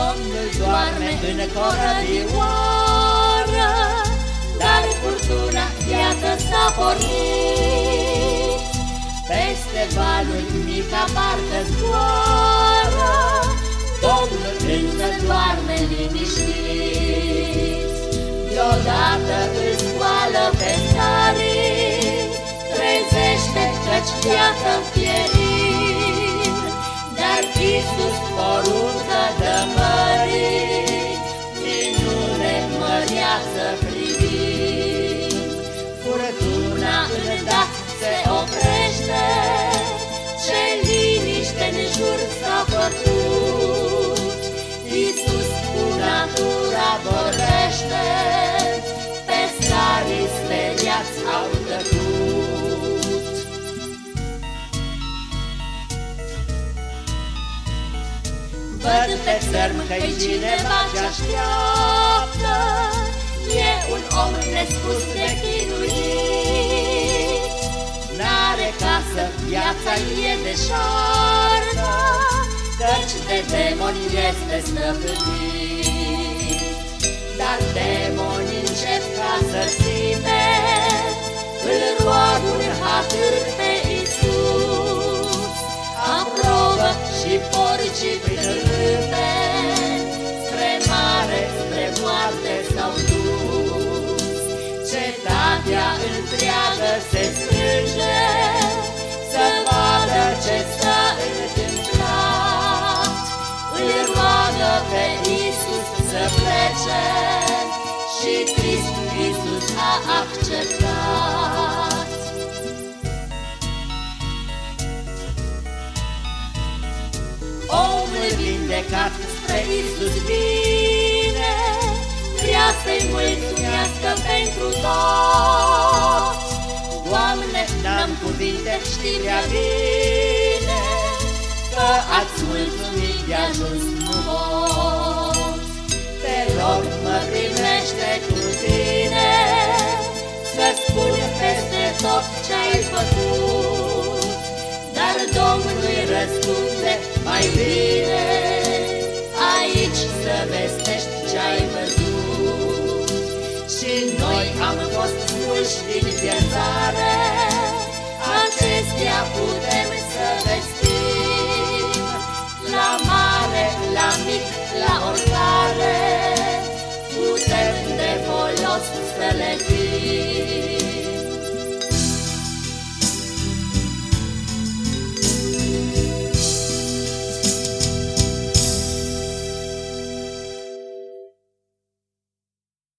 Domnul doarme în corădioară, Dar furtuna, iată, s-a pornit. Peste valuri mica parcă zboară, Domnul însă doarme liniștit. Deodată îl scoală pe starii, Trezește căci iată pierit, Dar Iisus poruncă Văd pe țărm că-i cineva ce așteaptă, E un om nespus de chinuit. N-are casă, viața e deșartă, Căci de demoni este stăpânit. Întreagă se strânge Să vadă ce s-a întâmplat. Îl roagă pe Iisus să plece Și trist Iisus a acceptat. Omul vindecat spre Iisus vine Vrea să-i mulțumească pentru știi prea bine Că ați mulțumit de ajuns nu pot Te rog, mă primește cu tine Să spun peste tot ce-ai făcut. Dar Domnul răspunde mai bine Aici să vestești ce-ai văzut. Și noi am fost spuși din pierzare que a puder.